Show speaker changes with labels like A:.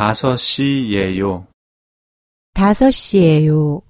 A: 다섯 시예요.
B: 다섯 시예요.